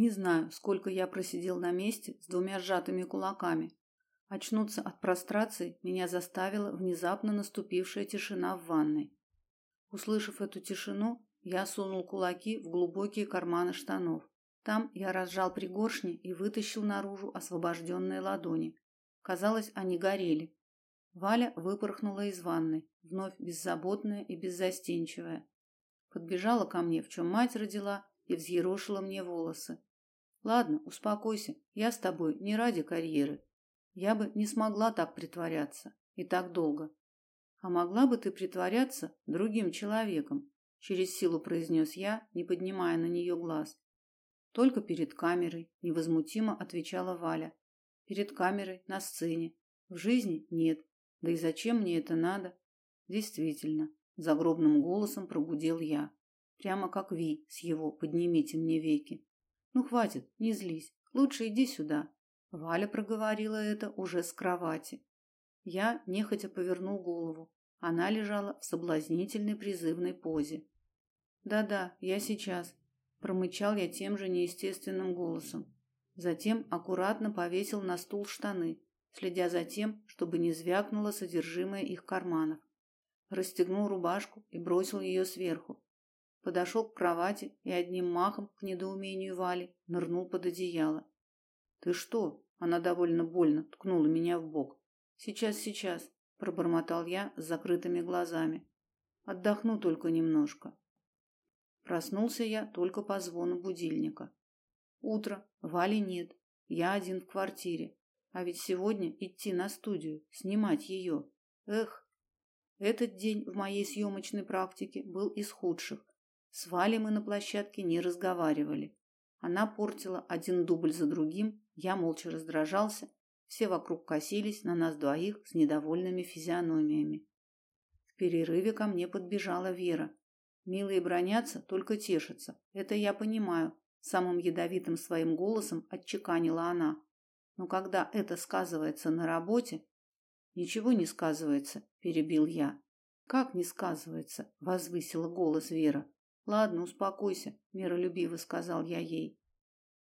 Не знаю, сколько я просидел на месте с двумя сжатыми кулаками. Очнуться от прострации меня заставила внезапно наступившая тишина в ванной. Услышав эту тишину, я сунул кулаки в глубокие карманы штанов. Там я разжал пригоршни и вытащил наружу освобожденные ладони. Казалось, они горели. Валя выпорхнула из ванной, вновь беззаботная и беззастенчивая. Подбежала ко мне, в чем мать родила, и взъерошила мне волосы. Ладно, успокойся. Я с тобой не ради карьеры. Я бы не смогла так притворяться и так долго. А могла бы ты притворяться другим человеком, через силу произнес я, не поднимая на нее глаз. Только перед камерой, невозмутимо отвечала Валя. Перед камерой, на сцене. В жизни нет. Да и зачем мне это надо? Действительно, загробным голосом прогудел я, прямо как Ви с его поднимите мне веки. Ну хватит, не злись. Лучше иди сюда. Валя проговорила это уже с кровати. Я нехотя повернул голову. Она лежала в соблазнительной призывной позе. Да-да, я сейчас, промычал я тем же неестественным голосом. Затем аккуратно повесил на стул штаны, следя за тем, чтобы не звякнуло содержимое их карманов. Расстегнул рубашку и бросил ее сверху. Подошел к кровати и одним махом к недоумению Вали нырнул под одеяло. Ты что? Она довольно больно ткнула меня в бок. Сейчас, сейчас, пробормотал я с закрытыми глазами. Отдохну только немножко. Проснулся я только по звону будильника. Утро, Вали нет. Я один в квартире. А ведь сегодня идти на студию, снимать ее. Эх, этот день в моей съемочной практике был из худших. С Валей мы на площадке не разговаривали. Она портила один дубль за другим, я молча раздражался, все вокруг косились на нас двоих с недовольными физиономиями. В перерыве ко мне подбежала Вера. Милые бронятся, только тешатся. Это я понимаю, самым ядовитым своим голосом отчеканила она. Но когда это сказывается на работе, ничего не сказывается, перебил я. Как не сказывается? возвысила голос Вера. Ладно, успокойся, миролюбиво сказал я ей.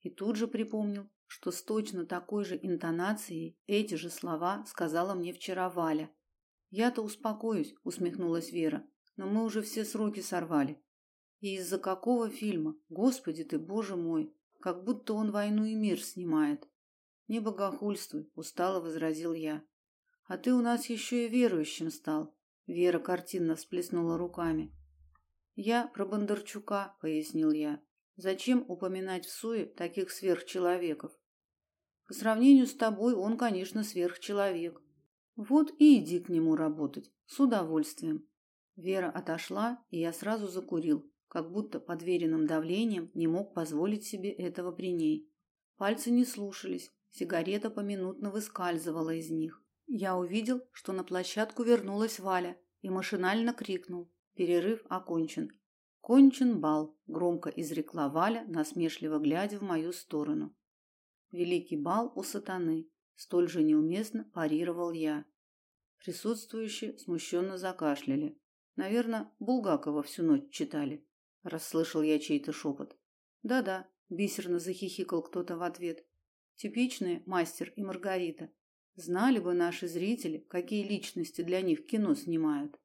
И тут же припомнил, что с точно такой же интонацией эти же слова сказала мне вчера Валя. Я-то успокоюсь, усмехнулась Вера. Но мы уже все сроки сорвали. И из-за какого фильма? Господи ты, Боже мой, как будто он «Войну и мир» снимает. Не богохульствуй, устало возразил я. А ты у нас еще и верующим стал. Вера картинно всплеснула руками. Я про Бондарчука, пояснил я. Зачем упоминать в суе таких сверхчеловеков? По сравнению с тобой он, конечно, сверхчеловек. Вот и иди к нему работать с удовольствием. Вера отошла, и я сразу закурил, как будто под веренным давлением не мог позволить себе этого при ней. Пальцы не слушались, сигарета поминутно выскальзывала из них. Я увидел, что на площадку вернулась Валя, и машинально крикнул: Перерыв окончен. Кончен бал, громко изрекла Валя, насмешливо глядя в мою сторону. Великий бал у сатаны, столь же неуместно парировал я. Присутствующие смущенно закашляли. Наверное, Булгакова всю ночь читали. Расслышал я чей-то шепот. Да-да, бисерно захихикал кто-то в ответ. Типичные мастер и Маргарита. Знали бы наши зрители, какие личности для них кино снимают.